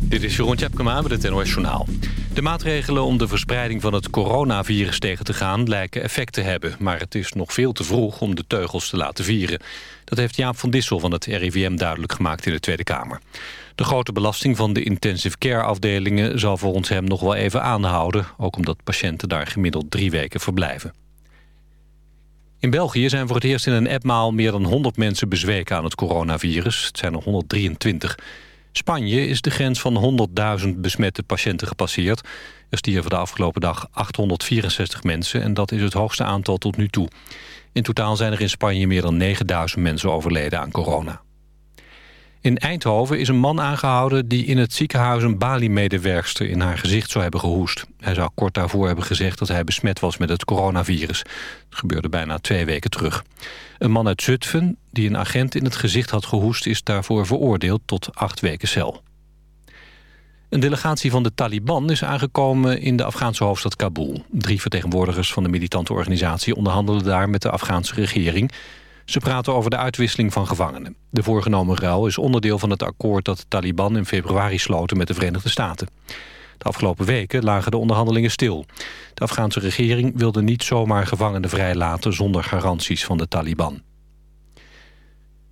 Dit is Jeroen Tjepkema met het NOS Journaal. De maatregelen om de verspreiding van het coronavirus tegen te gaan... lijken effect te hebben, maar het is nog veel te vroeg om de teugels te laten vieren. Dat heeft Jaap van Dissel van het RIVM duidelijk gemaakt in de Tweede Kamer. De grote belasting van de intensive care afdelingen... zal volgens hem nog wel even aanhouden... ook omdat patiënten daar gemiddeld drie weken verblijven. In België zijn voor het eerst in een appmaal meer dan 100 mensen bezweken aan het coronavirus. Het zijn er 123. Spanje is de grens van 100.000 besmette patiënten gepasseerd. Er stierven de afgelopen dag 864 mensen en dat is het hoogste aantal tot nu toe. In totaal zijn er in Spanje meer dan 9000 mensen overleden aan corona. In Eindhoven is een man aangehouden die in het ziekenhuis een Bali-medewerkster in haar gezicht zou hebben gehoest. Hij zou kort daarvoor hebben gezegd dat hij besmet was met het coronavirus. Het gebeurde bijna twee weken terug. Een man uit Zutphen die een agent in het gezicht had gehoest is daarvoor veroordeeld tot acht weken cel. Een delegatie van de Taliban is aangekomen in de Afghaanse hoofdstad Kabul. Drie vertegenwoordigers van de militante organisatie onderhandelen daar met de Afghaanse regering ze praten over de uitwisseling van gevangenen. De voorgenomen ruil is onderdeel van het akkoord dat de Taliban in februari sloten met de Verenigde Staten. De afgelopen weken lagen de onderhandelingen stil. De Afghaanse regering wilde niet zomaar gevangenen vrijlaten zonder garanties van de Taliban.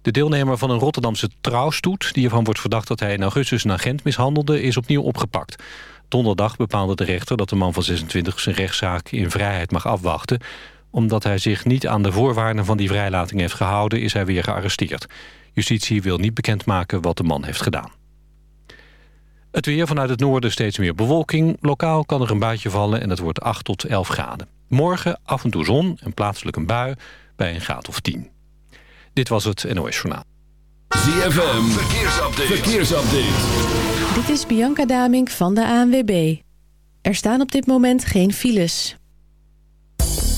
De deelnemer van een Rotterdamse trouwstoet... die ervan wordt verdacht dat hij in augustus een agent mishandelde... is opnieuw opgepakt. Donderdag bepaalde de rechter dat de man van 26 zijn rechtszaak in vrijheid mag afwachten omdat hij zich niet aan de voorwaarden van die vrijlating heeft gehouden... is hij weer gearresteerd. Justitie wil niet bekendmaken wat de man heeft gedaan. Het weer vanuit het noorden steeds meer bewolking. Lokaal kan er een buitje vallen en het wordt 8 tot 11 graden. Morgen af en toe zon en plaatselijk een bui bij een graad of 10. Dit was het NOS Journaal. ZFM, verkeersupdate. verkeersupdate. Dit is Bianca Damink van de ANWB. Er staan op dit moment geen files.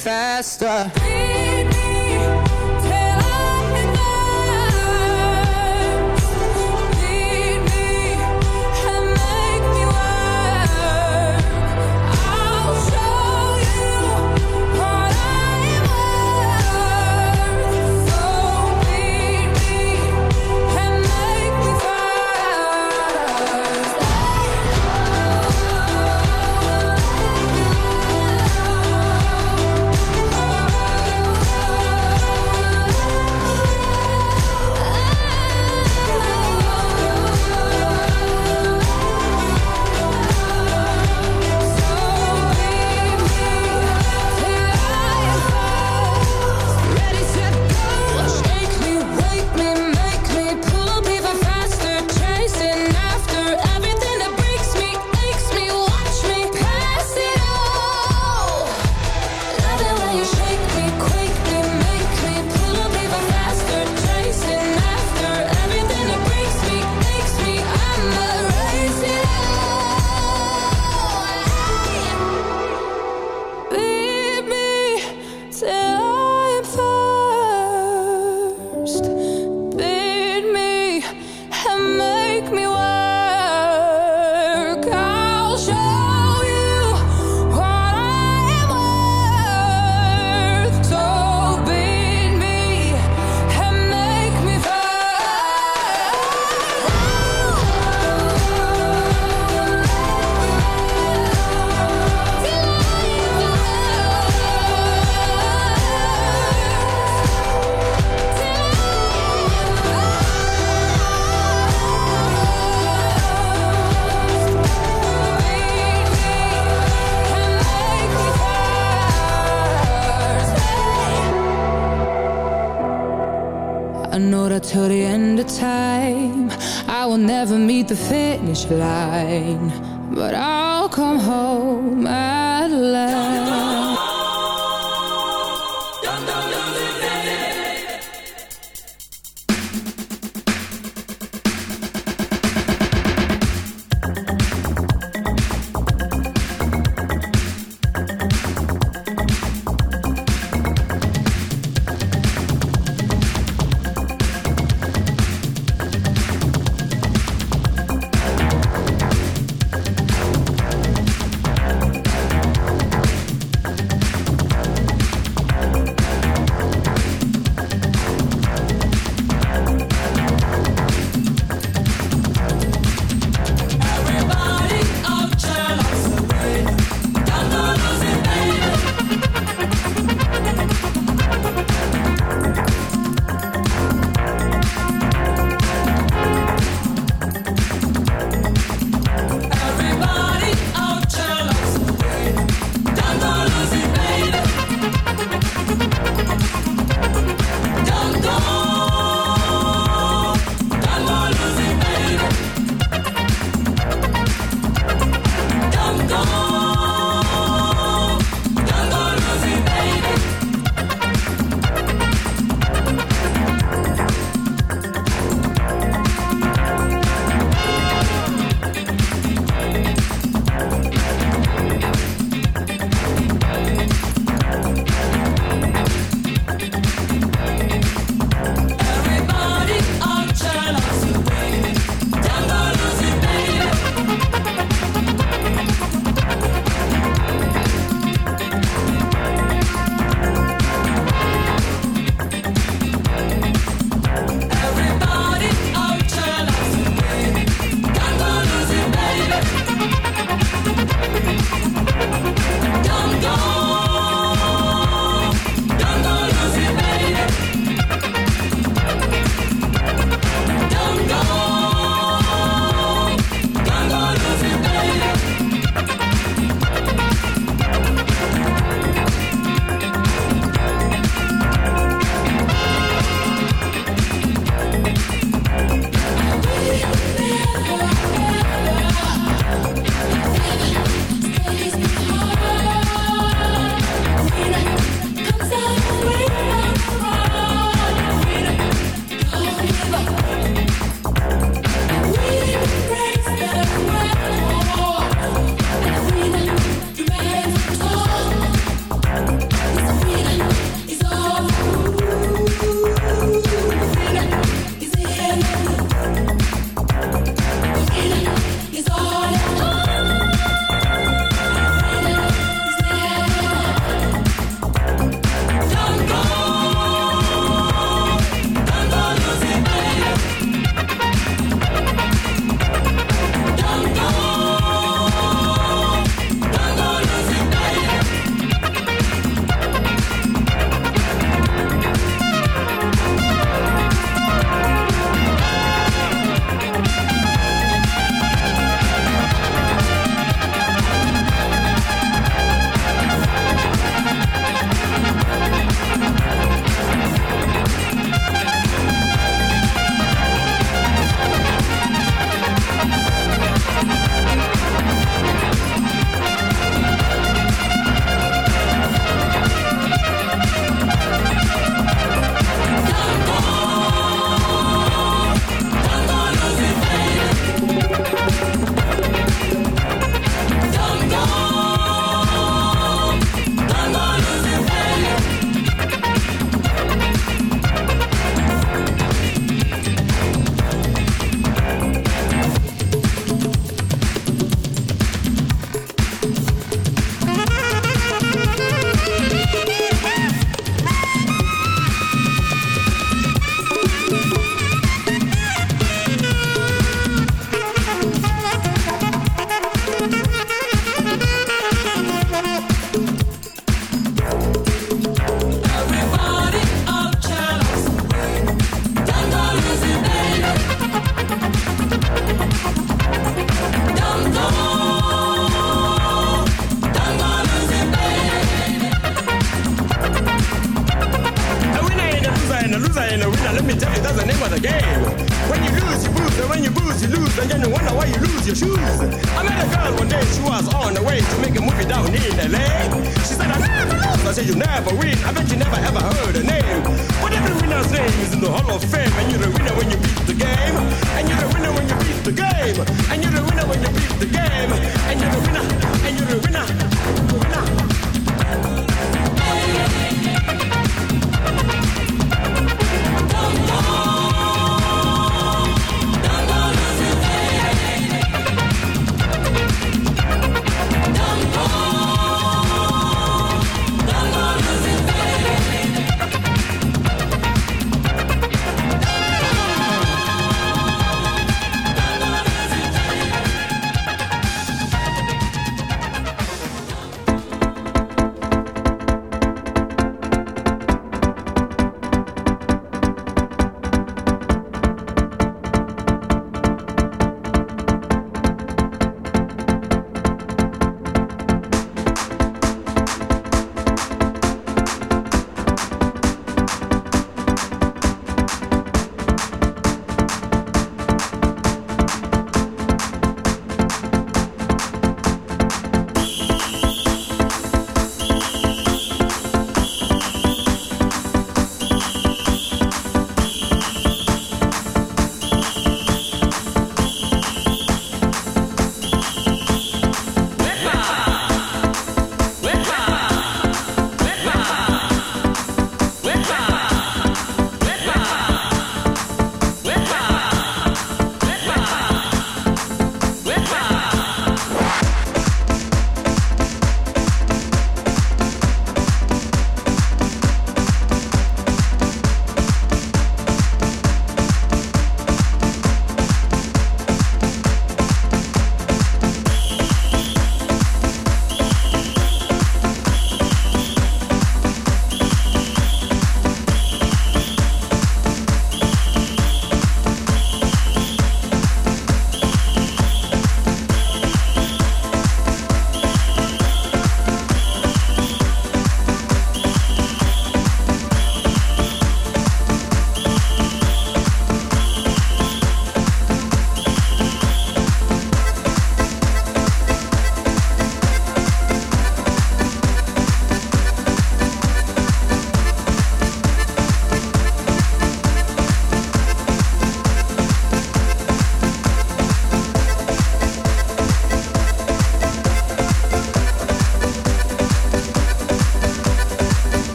faster. fly.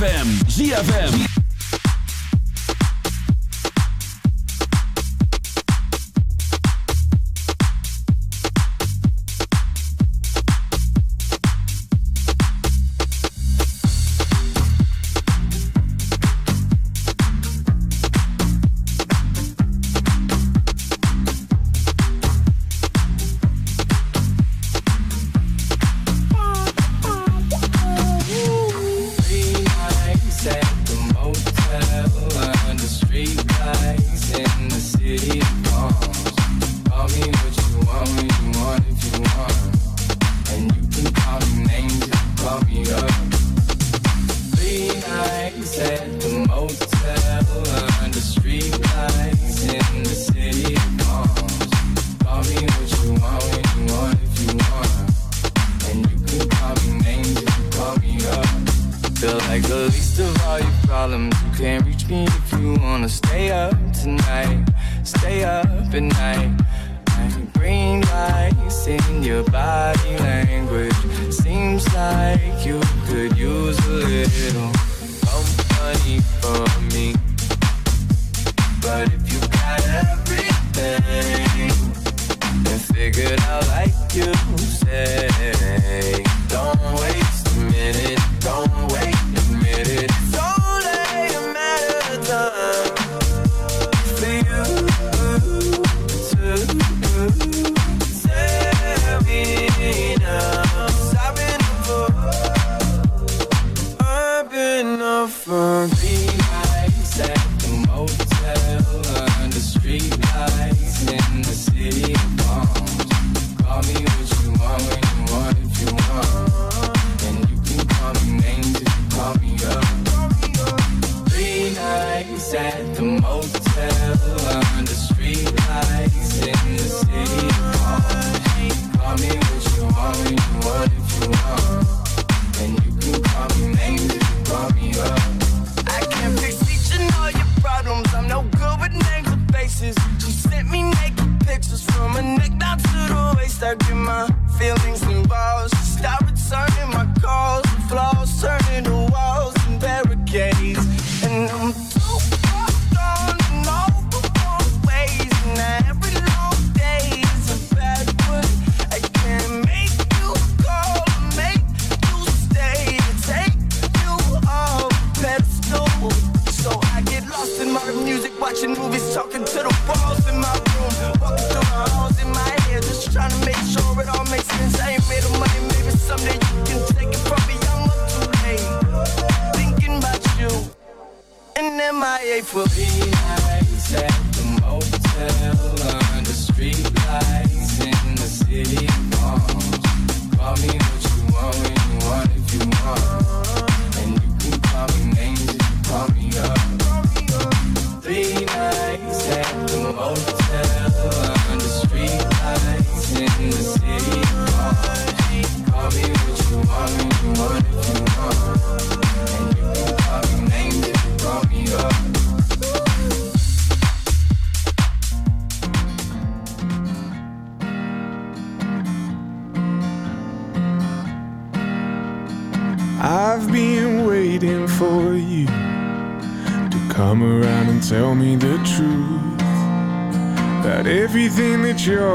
ZFM. ZFM.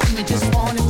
And see just wanna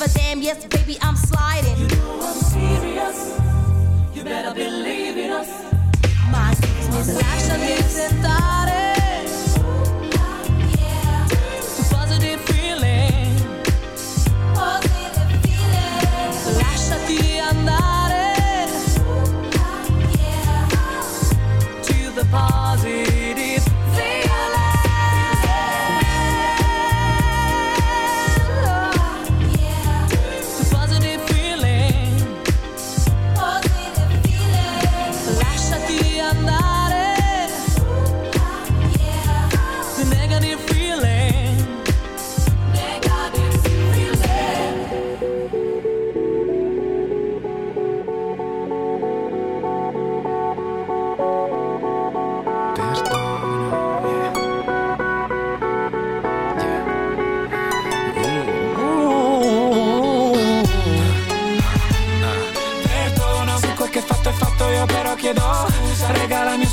Give a damn, yes, baby, I'm sliding. You know I'm serious. You better believe in us. My business, lasciami tentare. Positive feeling. Positive feeling. Lasciati andare. To the positive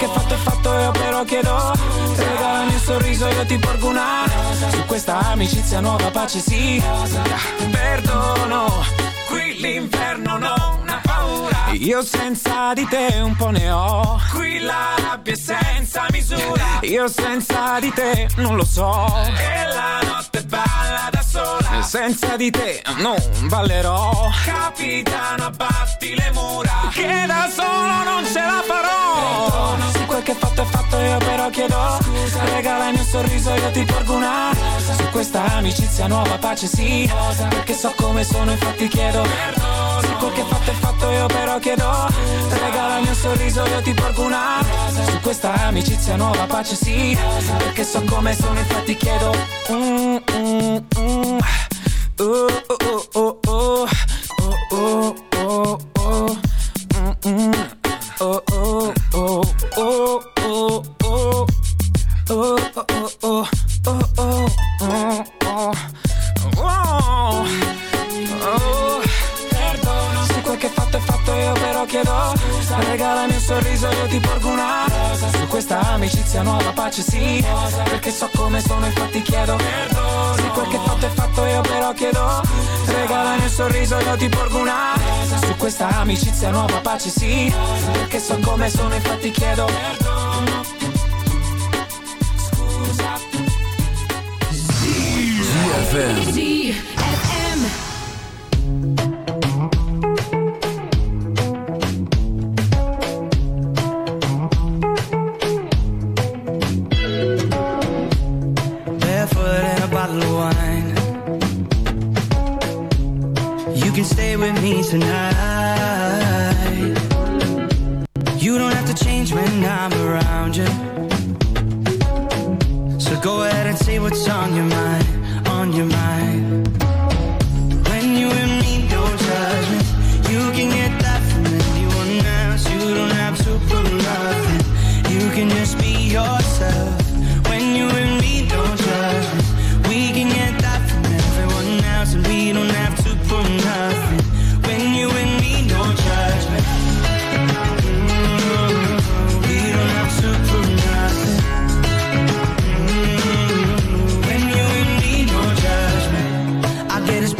che fatto è fatto io però chiedo Scusa Regala il mio sorriso io ti porgo una Rosa. Su questa amicizia nuova pace sì. Rosa. Perdono Qui l'inferno non ha paura. Io senza di te un po' ne ho. Qui la rabbia è senza misura. Io senza di te non lo so. E la notte balla da sola. Senza di te non ballerò. Capitano abbatti le mura. Che da solo non ce la farò Se quel che fatto è fatto io però chiedo Scusa Regala il mio sorriso io ti porgo una Rosa. Su questa amicizia nuova pace sì Rosa. Perché so come sono infatti chiedo Perdono. Se quel che fatto è fatto io però chiedo Scusa. Regala il mio sorriso io ti porgo una Rosa. Su questa amicizia nuova pace sì. Perché so come sono infatti chiedo mm, mm, mm. Oh, oh, oh, amicizia nuova pace sì. Perché so come sono infatti chiedo Perdono Scusa ZFM.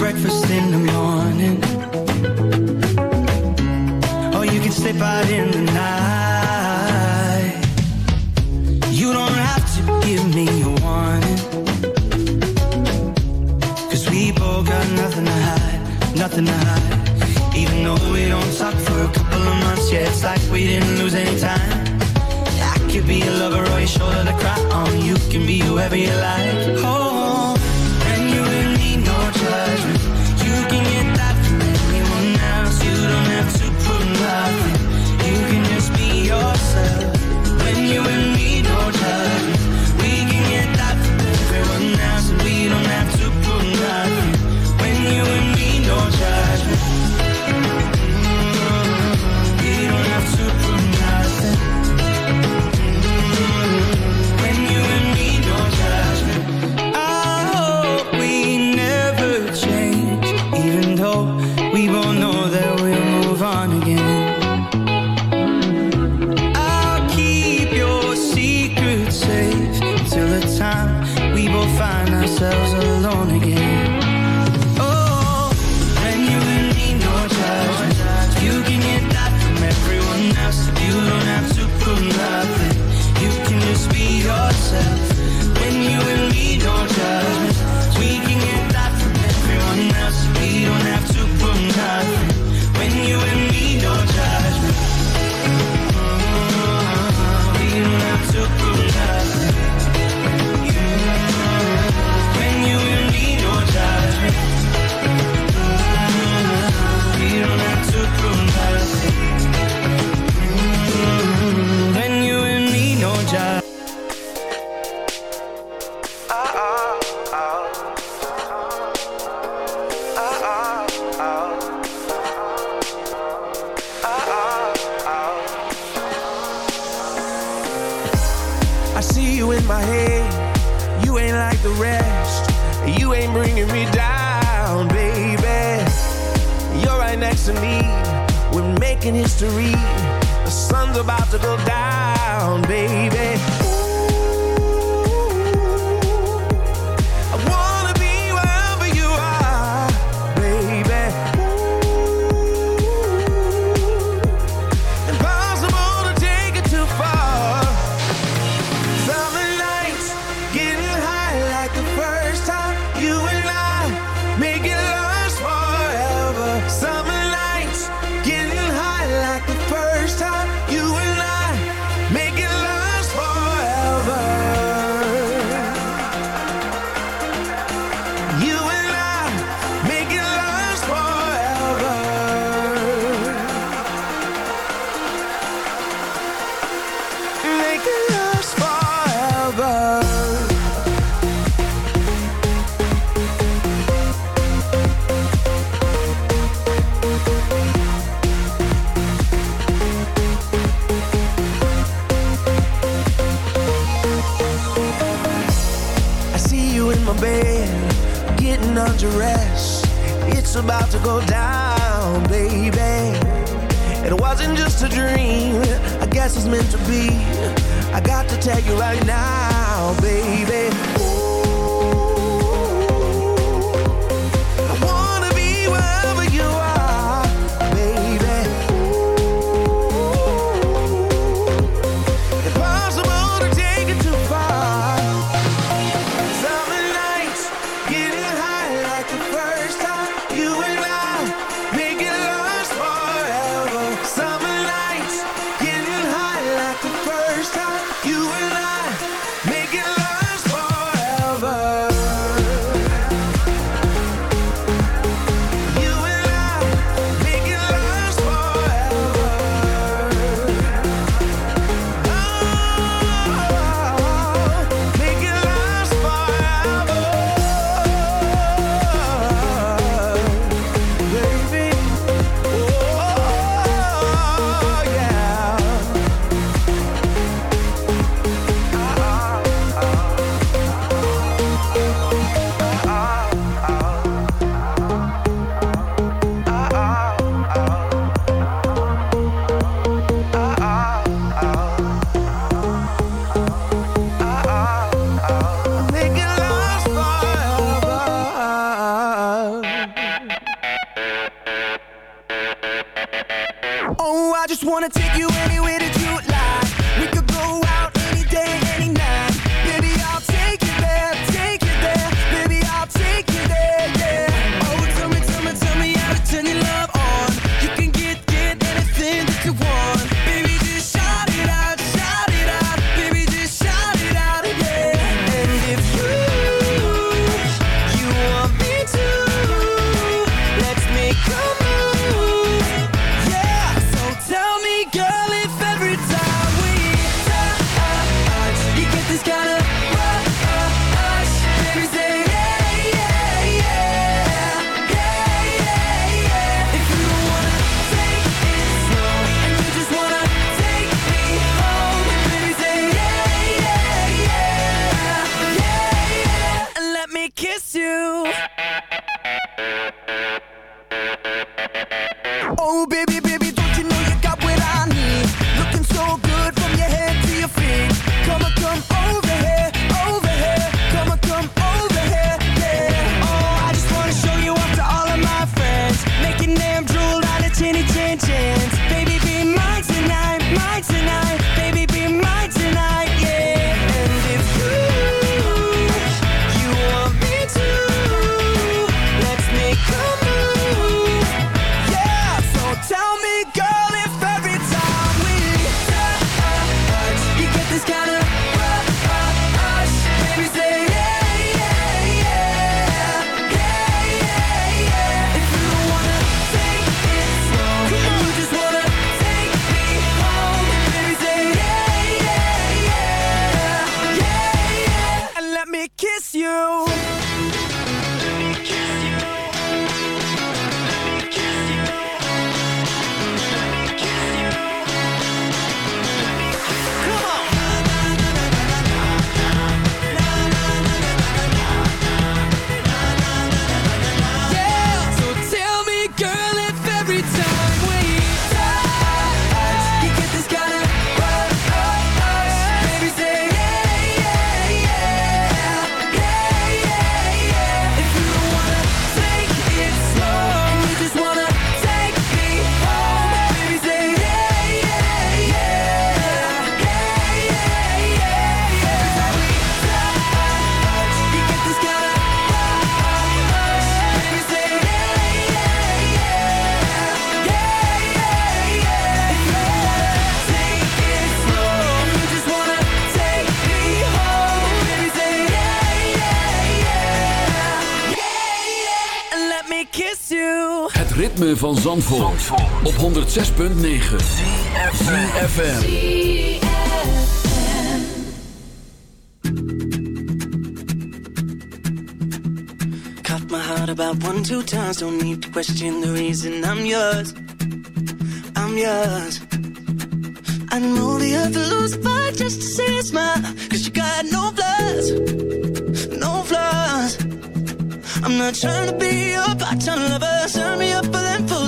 Breakfast van Zandvoort, Zandvoort. op 106.9 CFFM Cut my heart about one, two times Don't need to question the reason I'm yours I'm yours I know the earth will lose but just to see a smile Cause you got no flaws No flaws I'm not trying to be your part-time lover. Turn me up.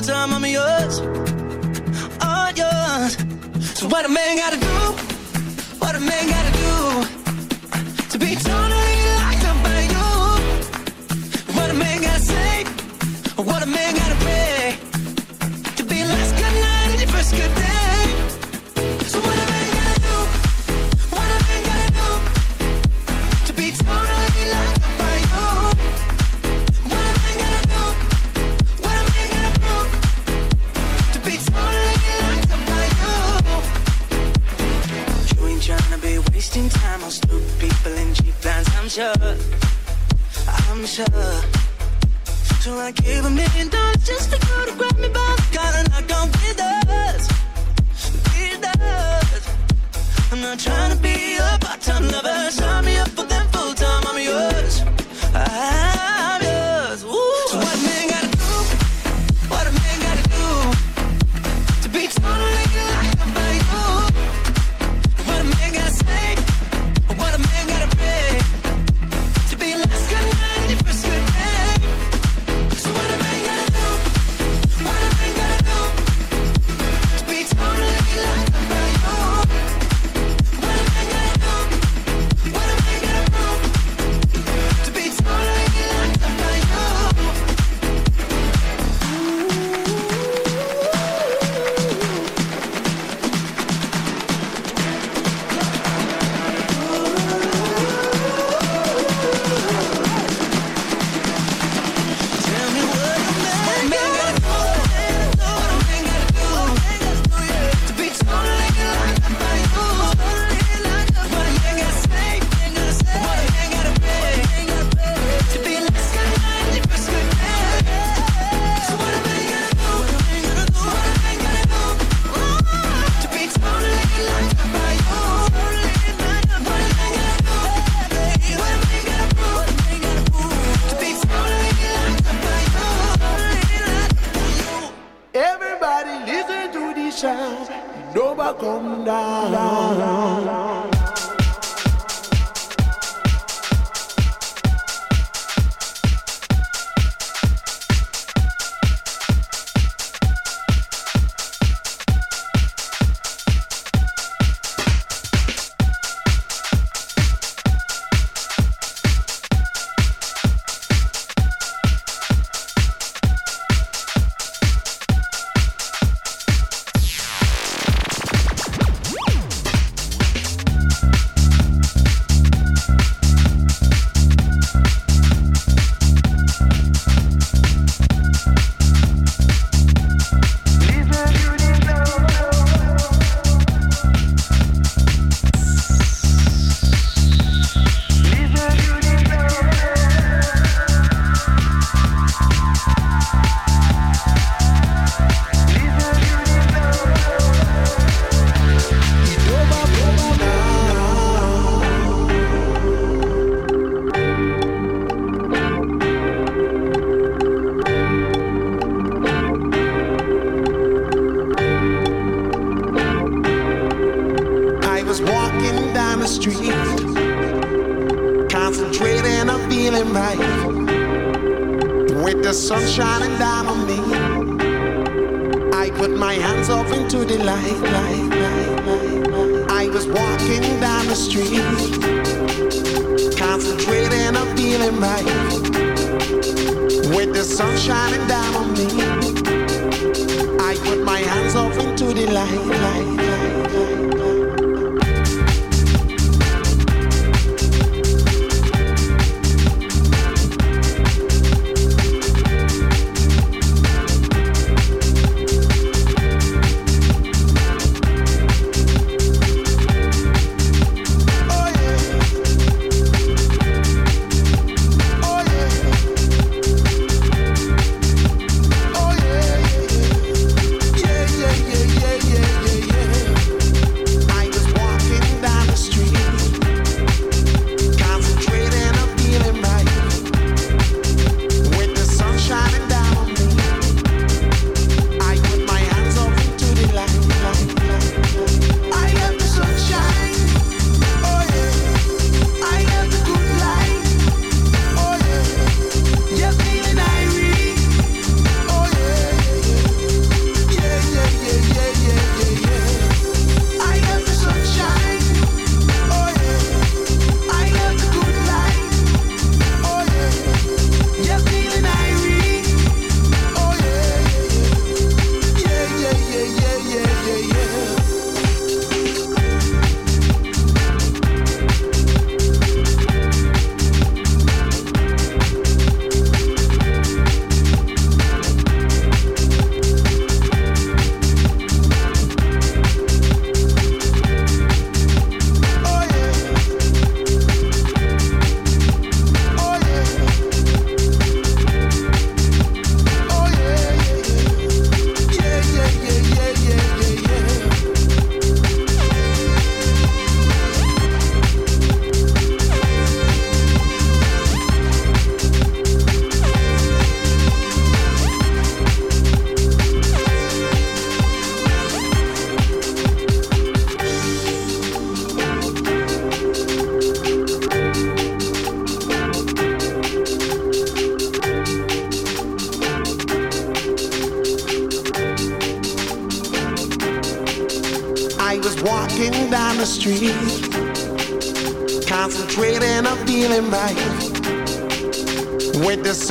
time, I'm yours. All yours. So what a man gotta do? What a man gotta do? To be totally locked up by you. What a man gotta say? What a man gotta not trying to be